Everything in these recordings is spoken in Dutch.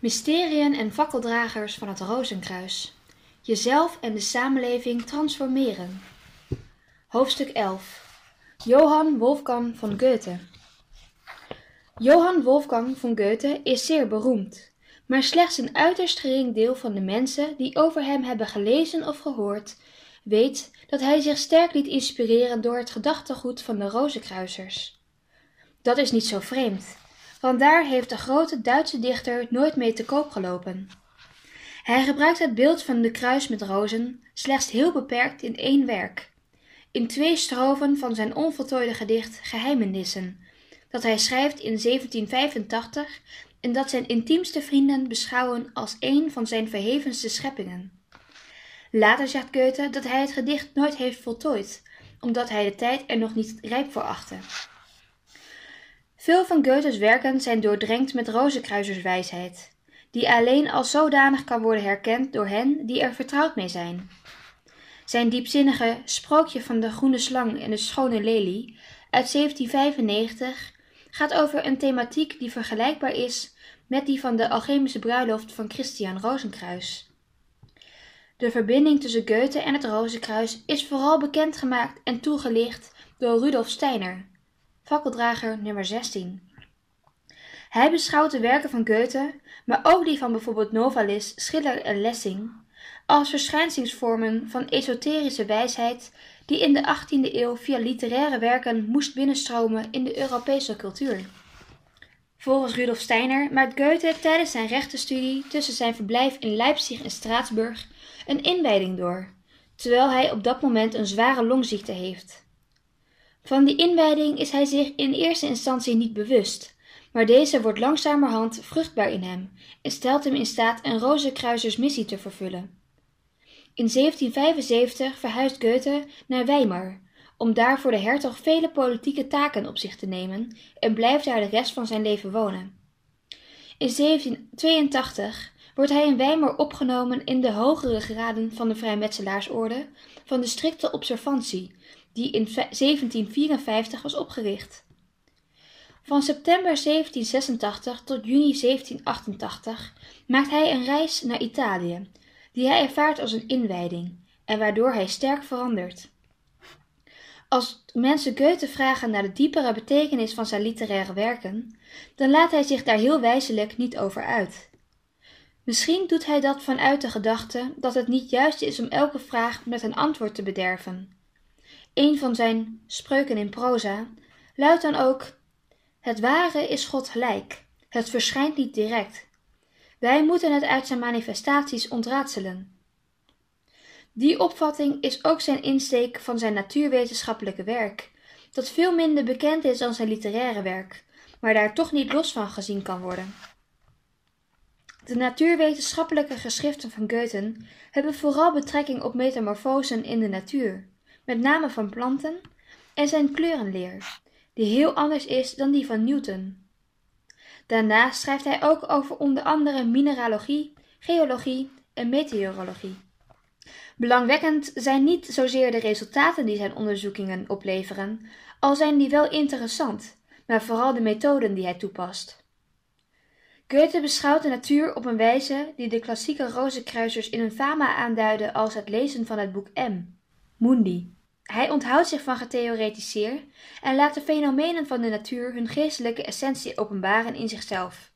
Mysteriën en fakkeldragers van het Rozenkruis. Jezelf en de samenleving transformeren. Hoofdstuk 11. Johann Wolfgang von Goethe. Johann Wolfgang von Goethe is zeer beroemd, maar slechts een uiterst gering deel van de mensen die over hem hebben gelezen of gehoord, weet dat hij zich sterk liet inspireren door het gedachtegoed van de Rozenkruisers. Dat is niet zo vreemd want daar heeft de grote Duitse dichter nooit mee te koop gelopen. Hij gebruikt het beeld van de kruis met rozen slechts heel beperkt in één werk, in twee strofen van zijn onvoltooide gedicht Geheimenissen, dat hij schrijft in 1785 en dat zijn intiemste vrienden beschouwen als een van zijn verhevenste scheppingen. Later zegt Goethe dat hij het gedicht nooit heeft voltooid, omdat hij de tijd er nog niet rijp voor achtte. Veel van Goethes werken zijn doordrenkt met rozenkruiserswijsheid, die alleen als zodanig kan worden herkend door hen die er vertrouwd mee zijn. Zijn diepzinnige Sprookje van de groene slang en de schone lelie uit 1795 gaat over een thematiek die vergelijkbaar is met die van de alchemische bruiloft van Christian Rozenkruis. De verbinding tussen Goethe en het Rozenkruis is vooral bekendgemaakt en toegelicht door Rudolf Steiner, fakkeldrager nummer 16. Hij beschouwt de werken van Goethe, maar ook die van bijvoorbeeld Novalis, Schiller en Lessing, als verschijningsvormen van esoterische wijsheid die in de 18e eeuw via literaire werken moest binnenstromen in de Europese cultuur. Volgens Rudolf Steiner maakt Goethe tijdens zijn rechtenstudie tussen zijn verblijf in Leipzig en Straatsburg een inwijding door, terwijl hij op dat moment een zware longziekte heeft. Van die inwijding is hij zich in eerste instantie niet bewust, maar deze wordt langzamerhand vruchtbaar in hem en stelt hem in staat een Rozenkruisersmissie te vervullen. In 1775 verhuist Goethe naar Weimar, om daar voor de hertog vele politieke taken op zich te nemen en blijft daar de rest van zijn leven wonen. In 1782 wordt hij in Weimar opgenomen in de hogere graden van de vrijmetselaarsorde van de strikte observantie die in 1754 was opgericht. Van september 1786 tot juni 1788 maakt hij een reis naar Italië, die hij ervaart als een inwijding en waardoor hij sterk verandert. Als mensen Goethe vragen naar de diepere betekenis van zijn literaire werken, dan laat hij zich daar heel wijselijk niet over uit. Misschien doet hij dat vanuit de gedachte dat het niet juist is om elke vraag met een antwoord te bederven, een van zijn spreuken in proza, luidt dan ook: Het ware is God gelijk, het verschijnt niet direct. Wij moeten het uit zijn manifestaties ontraadselen. Die opvatting is ook zijn insteek van zijn natuurwetenschappelijke werk, dat veel minder bekend is dan zijn literaire werk, maar daar toch niet los van gezien kan worden. De natuurwetenschappelijke geschriften van Goethe hebben vooral betrekking op metamorfosen in de natuur met name van planten, en zijn kleurenleer, die heel anders is dan die van Newton. Daarnaast schrijft hij ook over onder andere mineralogie, geologie en meteorologie. Belangwekkend zijn niet zozeer de resultaten die zijn onderzoekingen opleveren, al zijn die wel interessant, maar vooral de methoden die hij toepast. Goethe beschouwt de natuur op een wijze die de klassieke rozenkruisers in hun fama aanduiden als het lezen van het boek M, Mundi. Hij onthoudt zich van getheoretiseer en laat de fenomenen van de natuur hun geestelijke essentie openbaren in zichzelf.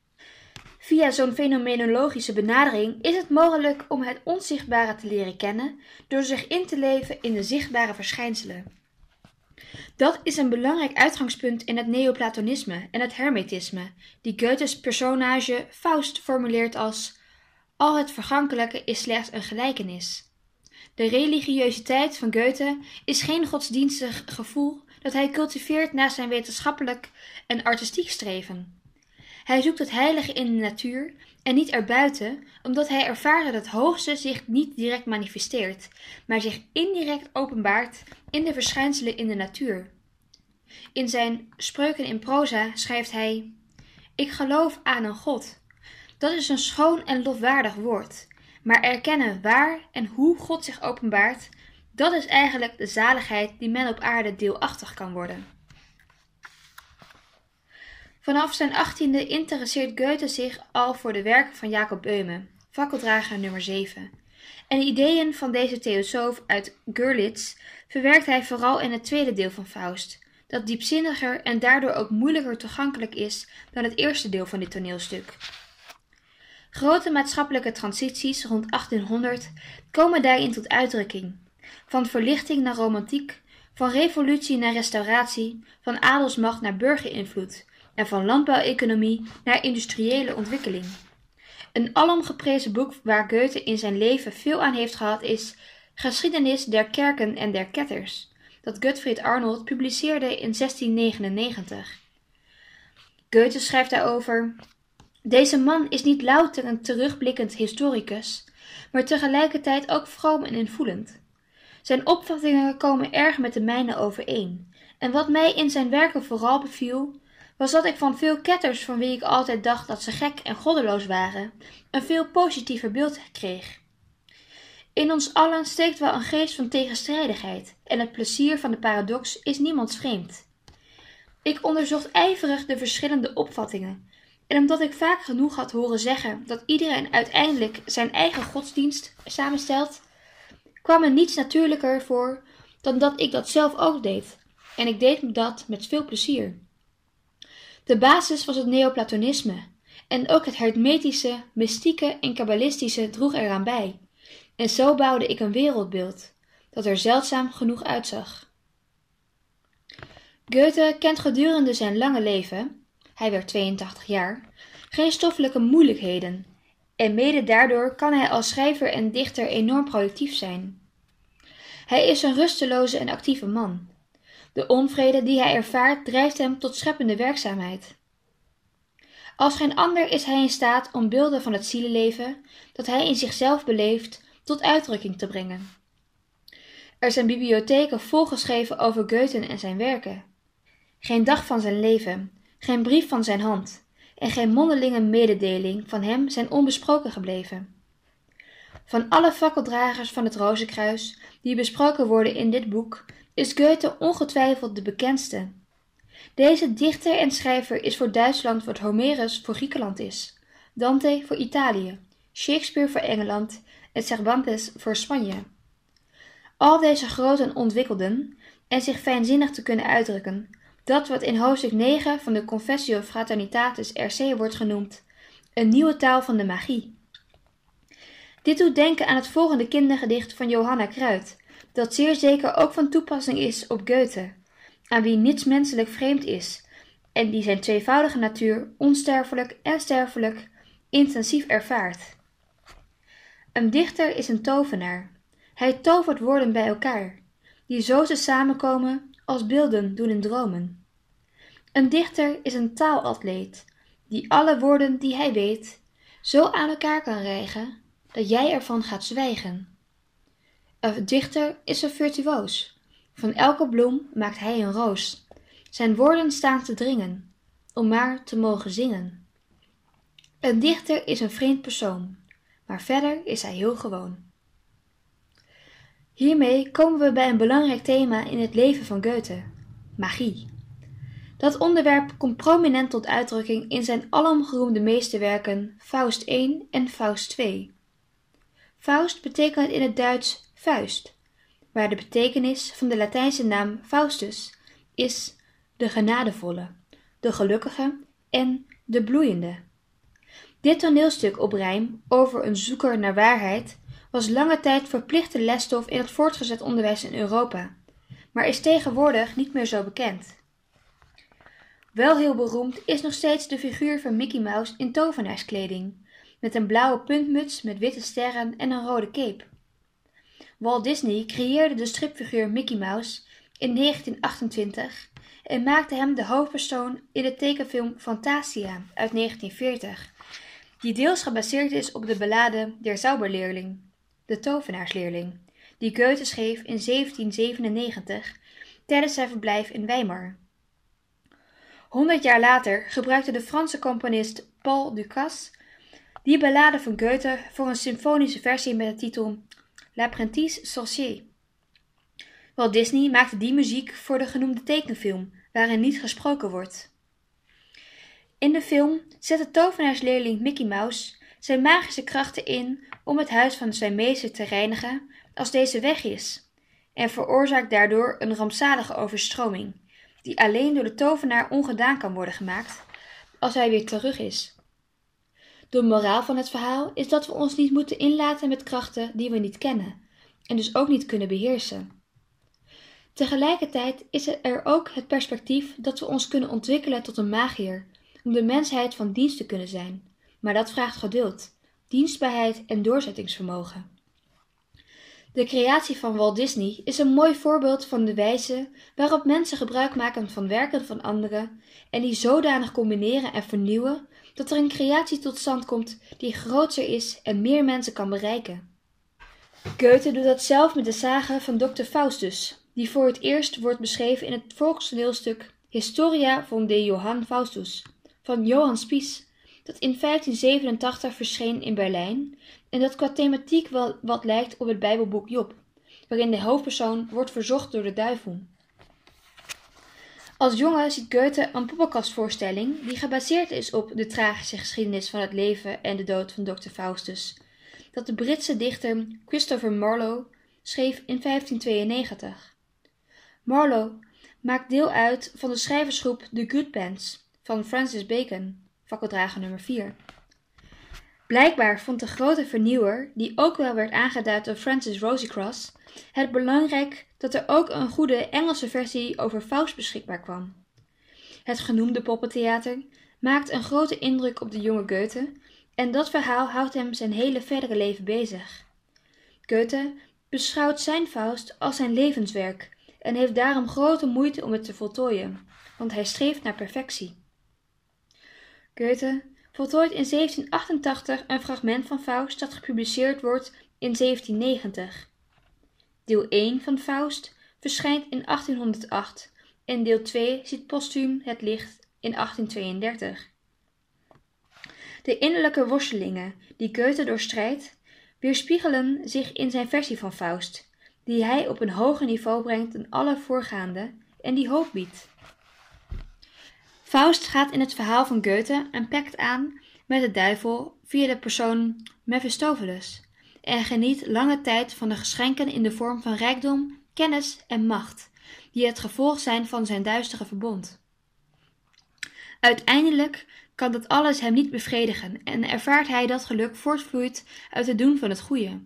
Via zo'n fenomenologische benadering is het mogelijk om het onzichtbare te leren kennen door zich in te leven in de zichtbare verschijnselen. Dat is een belangrijk uitgangspunt in het neoplatonisme en het hermetisme, die Goethes personage Faust formuleert als al het vergankelijke is slechts een gelijkenis. De religiositeit van Goethe is geen godsdienstig gevoel dat hij cultiveert naast zijn wetenschappelijk en artistiek streven. Hij zoekt het heilige in de natuur en niet erbuiten, omdat hij ervaart dat het hoogste zich niet direct manifesteert, maar zich indirect openbaart in de verschijnselen in de natuur. In zijn Spreuken in proza schrijft hij: Ik geloof aan een God. Dat is een schoon en lofwaardig woord. Maar erkennen waar en hoe God zich openbaart, dat is eigenlijk de zaligheid die men op aarde deelachtig kan worden. Vanaf zijn achttiende interesseert Goethe zich al voor de werken van Jacob Böhme, fakkeldrager nummer 7. En de ideeën van deze theosoof uit Görlitz verwerkt hij vooral in het tweede deel van Faust, dat diepzinniger en daardoor ook moeilijker toegankelijk is dan het eerste deel van dit toneelstuk. Grote maatschappelijke transities rond 1800 komen daarin tot uitdrukking. Van verlichting naar romantiek, van revolutie naar restauratie, van adelsmacht naar burgerinvloed en van landbouweconomie naar industriële ontwikkeling. Een alom geprezen boek waar Goethe in zijn leven veel aan heeft gehad is Geschiedenis der kerken en der ketters, dat Gottfried Arnold publiceerde in 1699. Goethe schrijft daarover: Deze man is niet louter een terugblikkend historicus, maar tegelijkertijd ook vroom en invoelend. Zijn opvattingen komen erg met de mijne overeen, en wat mij in zijn werken vooral beviel, was dat ik van veel ketters van wie ik altijd dacht dat ze gek en goddeloos waren, een veel positiever beeld kreeg. In ons allen steekt wel een geest van tegenstrijdigheid, en het plezier van de paradox is niemands vreemd. Ik onderzocht ijverig de verschillende opvattingen, en omdat ik vaak genoeg had horen zeggen dat iedereen uiteindelijk zijn eigen godsdienst samenstelt, kwam er niets natuurlijker voor dan dat ik dat zelf ook deed, en ik deed dat met veel plezier. De basis was het neoplatonisme, en ook het hermetische, mystieke en kabbalistische droeg eraan bij. En zo bouwde ik een wereldbeeld, dat er zeldzaam genoeg uitzag. Goethe kent gedurende zijn lange leven, hij werd 82 jaar, geen stoffelijke moeilijkheden, en mede daardoor kan hij als schrijver en dichter enorm productief zijn. Hij is een rusteloze en actieve man. De onvrede die hij ervaart drijft hem tot scheppende werkzaamheid. Als geen ander is hij in staat om beelden van het zielenleven, dat hij in zichzelf beleeft, tot uitdrukking te brengen. Er zijn bibliotheken volgeschreven over Goethe en zijn werken. Geen dag van zijn leven, geen brief van zijn hand en geen mondelinge mededeling van hem zijn onbesproken gebleven. Van alle fakkeldragers van het Rozenkruis die besproken worden in dit boek, is Goethe ongetwijfeld de bekendste. Deze dichter en schrijver is voor Duitsland wat Homerus voor Griekenland is, Dante voor Italië, Shakespeare voor Engeland en Cervantes voor Spanje. Al deze groten ontwikkelden, en zich fijnzinnig te kunnen uitdrukken, dat wat in hoofdstuk 9 van de Confessio Fraternitatis RC wordt genoemd, een nieuwe taal van de magie. Dit doet denken aan het volgende kindergedicht van Johanna Kruid, dat zeer zeker ook van toepassing is op Goethe, aan wie niets menselijk vreemd is en die zijn tweevoudige natuur onsterfelijk en sterfelijk intensief ervaart. Een dichter is een tovenaar. Hij tovert woorden bij elkaar, die zo ze samenkomen als beelden doen in dromen. Een dichter is een taalatleet, die alle woorden die hij weet zo aan elkaar kan rijgen dat jij ervan gaat zwijgen. Een dichter is een virtuoos. Van elke bloem maakt hij een roos. Zijn woorden staan te dringen, om maar te mogen zingen. Een dichter is een vreemd persoon, maar verder is hij heel gewoon. Hiermee komen we bij een belangrijk thema in het leven van Goethe: magie. Dat onderwerp komt prominent tot uitdrukking in zijn alomgeroemde meesterwerken Faust I en Faust II. Faust betekent in het Duits vuist, waar de betekenis van de Latijnse naam Faustus is de genadevolle, de gelukkige en de bloeiende. Dit toneelstuk op rijm over een zoeker naar waarheid was lange tijd verplichte lesstof in het voortgezet onderwijs in Europa, maar is tegenwoordig niet meer zo bekend. Wel heel beroemd is nog steeds de figuur van Mickey Mouse in tovenaarskleding, met een blauwe puntmuts met witte sterren en een rode cape. Walt Disney creëerde de stripfiguur Mickey Mouse in 1928 en maakte hem de hoofdpersoon in de tekenfilm Fantasia uit 1940, die deels gebaseerd is op de ballade Der Zauberleerling, de tovenaarsleerling, die Goethe schreef in 1797 tijdens zijn verblijf in Weimar. Honderd jaar later gebruikte de Franse componist Paul Ducasse die ballade van Goethe voor een symfonische versie met de titel L'apprenti sorcier. Walt Disney maakte die muziek voor de genoemde tekenfilm, waarin niet gesproken wordt. In de film zet de tovenaarsleerling Mickey Mouse zijn magische krachten in om het huis van zijn meester te reinigen als deze weg is, en veroorzaakt daardoor een rampzalige overstroming, die alleen door de tovenaar ongedaan kan worden gemaakt als hij weer terug is. De moraal van het verhaal is dat we ons niet moeten inlaten met krachten die we niet kennen en dus ook niet kunnen beheersen. Tegelijkertijd is er ook het perspectief dat we ons kunnen ontwikkelen tot een magier, om de mensheid van dienst te kunnen zijn, maar dat vraagt geduld, dienstbaarheid en doorzettingsvermogen. De creatie van Walt Disney is een mooi voorbeeld van de wijze waarop mensen gebruik maken van werken van anderen en die zodanig combineren en vernieuwen dat er een creatie tot stand komt die groter is en meer mensen kan bereiken. Goethe doet dat zelf met de sage van Dr. Faustus, die voor het eerst wordt beschreven in het volkstoneelstuk Historia von de Johann Faustus van Johann Spies, dat in 1587 verscheen in Berlijn en dat qua thematiek wel wat lijkt op het Bijbelboek Job, waarin de hoofdpersoon wordt verzocht door de duivel. Als jongen ziet Goethe een poppenkastvoorstelling die gebaseerd is op de tragische geschiedenis van het leven en de dood van Dr. Faustus, dat de Britse dichter Christopher Marlowe schreef in 1592. Marlowe maakt deel uit van de schrijversgroep The Good Pants van Francis Bacon, fakkeldrager nummer 4. Blijkbaar vond de grote vernieuwer, die ook wel werd aangeduid door Francis Rosicross, het belangrijk dat er ook een goede Engelse versie over Faust beschikbaar kwam. Het genoemde poppentheater maakt een grote indruk op de jonge Goethe en dat verhaal houdt hem zijn hele verdere leven bezig. Goethe beschouwt zijn Faust als zijn levenswerk en heeft daarom grote moeite om het te voltooien, want hij streeft naar perfectie. Goethe voltooit in 1788 een fragment van Faust dat gepubliceerd wordt in 1790. Deel 1 van Faust verschijnt in 1808 en deel 2 ziet postuum het licht in 1832. De innerlijke worstelingen die Goethe doorstrijdt, weerspiegelen zich in zijn versie van Faust, die hij op een hoger niveau brengt dan alle voorgaande en die hoop biedt. Faust gaat in het verhaal van Goethe een pact aan met de duivel via de persoon Mephistopheles en geniet lange tijd van de geschenken in de vorm van rijkdom, kennis en macht, die het gevolg zijn van zijn duistere verbond. Uiteindelijk kan dat alles hem niet bevredigen en ervaart hij dat geluk voortvloeit uit het doen van het goede.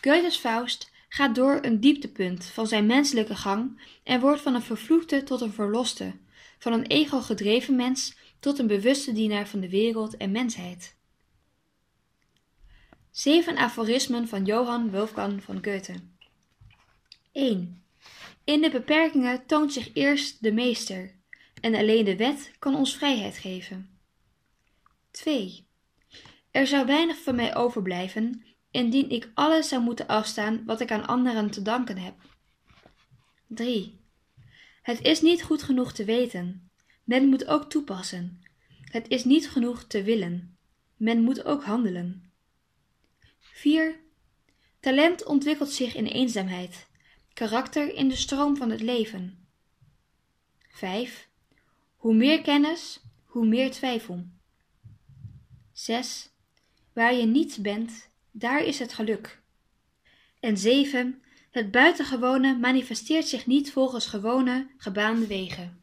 Goethe's Faust gaat door een dieptepunt van zijn menselijke gang en wordt van een vervloekte tot een verloste, van een ego-gedreven mens tot een bewuste dienaar van de wereld en mensheid. Zeven aforismen van Johann Wolfgang van Goethe. 1. In de beperkingen toont zich eerst de meester, en alleen de wet kan ons vrijheid geven. 2. Er zou weinig van mij overblijven indien ik alles zou moeten afstaan wat ik aan anderen te danken heb. 3. Het is niet goed genoeg te weten. Men moet ook toepassen. Het is niet genoeg te willen. Men moet ook handelen. 4. Talent ontwikkelt zich in eenzaamheid, karakter in de stroom van het leven. 5. Hoe meer kennis, hoe meer twijfel. 6. Waar je niet bent, daar is het geluk. En 7. Het buitengewone manifesteert zich niet volgens gewone, gebaande wegen.